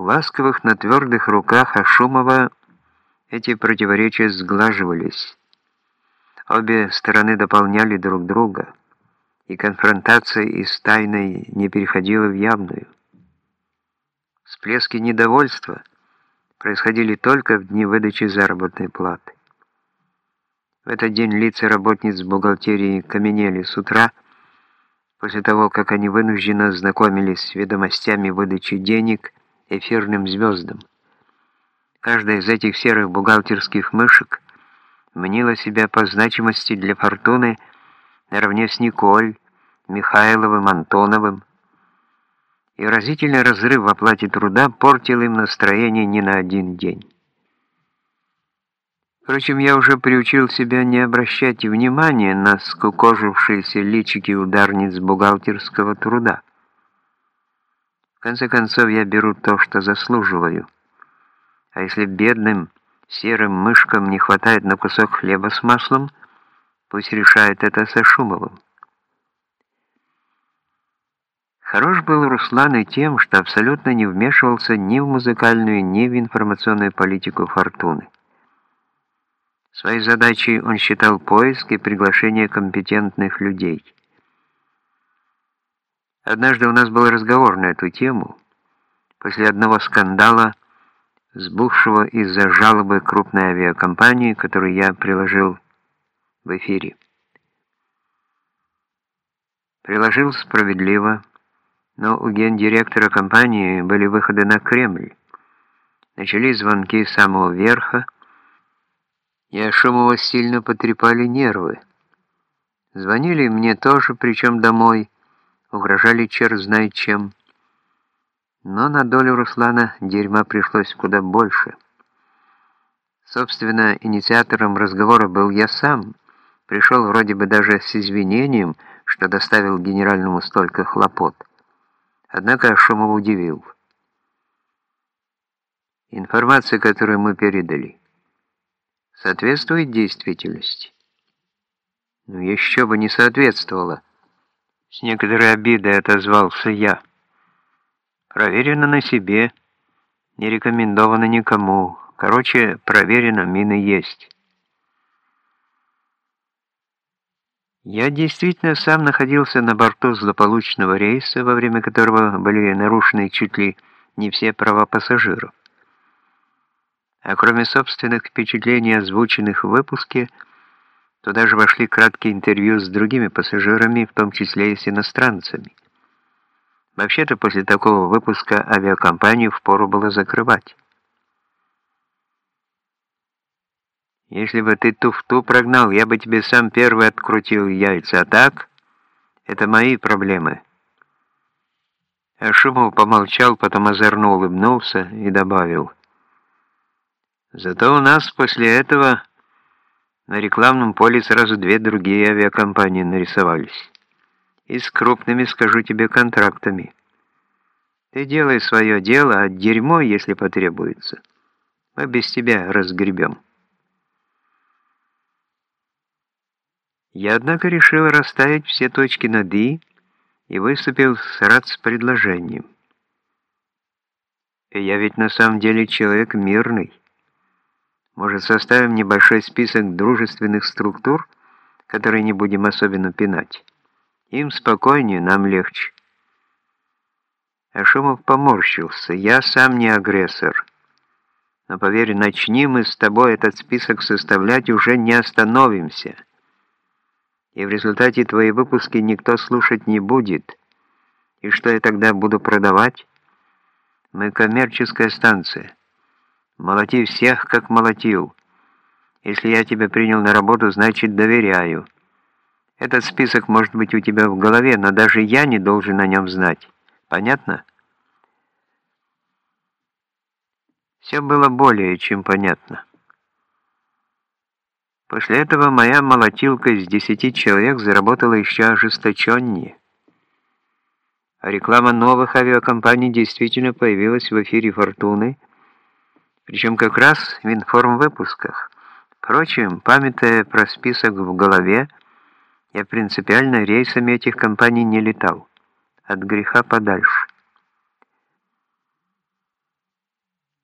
Ласковых, на твердых руках Ашумова эти противоречия сглаживались. Обе стороны дополняли друг друга, и конфронтация из тайной не переходила в явную. Всплески недовольства происходили только в дни выдачи заработной платы. В этот день лица работниц бухгалтерии каменели с утра, после того, как они вынужденно знакомились с ведомостями выдачи денег эфирным звездам. Каждая из этих серых бухгалтерских мышек мнила себя по значимости для фортуны наравне с Николь, Михайловым, Антоновым, и разительный разрыв в оплате труда портил им настроение не на один день. Впрочем, я уже приучил себя не обращать внимания на скукожившиеся личики ударниц бухгалтерского труда. В конце концов, я беру то, что заслуживаю. А если бедным, серым мышкам не хватает на кусок хлеба с маслом, пусть решает это со Шумовым. Хорош был Руслан и тем, что абсолютно не вмешивался ни в музыкальную, ни в информационную политику «Фортуны». Своей задачей он считал поиск и приглашение компетентных людей. Однажды у нас был разговор на эту тему, после одного скандала, сбухшего из-за жалобы крупной авиакомпании, которую я приложил в эфире. Приложил справедливо, но у гендиректора компании были выходы на Кремль. Начались звонки с самого верха, и Ашумова сильно потрепали нервы. Звонили мне тоже, причем домой, угрожали черт знает чем. Но на долю Руслана дерьма пришлось куда больше. Собственно, инициатором разговора был я сам. Пришел вроде бы даже с извинением, что доставил генеральному столько хлопот. Однако Шумов удивил. Информация, которую мы передали, соответствует действительности. Ну, еще бы не соответствовало. С некоторой обидой отозвался я. Проверено на себе, не рекомендовано никому. Короче, проверено, мины есть. Я действительно сам находился на борту злополучного рейса, во время которого были нарушены чуть ли не все права пассажиров. А кроме собственных впечатлений, озвученных в выпуске, туда же вошли краткие интервью с другими пассажирами, в том числе и с иностранцами. Вообще-то после такого выпуска авиакомпанию впору было закрывать. Если бы ты туфту прогнал, я бы тебе сам первый открутил яйца, а так это мои проблемы. А помолчал, потом озорно улыбнулся и добавил. Зато у нас после этого на рекламном поле сразу две другие авиакомпании нарисовались. И с крупными, скажу тебе, контрактами. Ты делай свое дело, а дерьмо, если потребуется, мы без тебя разгребем. Я, однако, решил расставить все точки над «и» и выступил с РАЦ-предложением. Я ведь на самом деле человек мирный. Может, составим небольшой список дружественных структур, которые не будем особенно пинать. Им спокойнее, нам легче. Ашумов поморщился. Я сам не агрессор. Но поверь, начни мы с тобой этот список составлять, уже не остановимся и в результате твои выпуски никто слушать не будет. И что я тогда буду продавать? Мы коммерческая станция. Молоти всех, как молотил. Если я тебя принял на работу, значит доверяю. Этот список может быть у тебя в голове, но даже я не должен о нем знать. Понятно? Все было более чем понятно. После этого моя молотилка из десяти человек заработала еще ожесточеннее. А реклама новых авиакомпаний действительно появилась в эфире «Фортуны», причем как раз в информвыпусках. Впрочем, памятая про список в голове, я принципиально рейсами этих компаний не летал. От греха подальше.